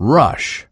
rush.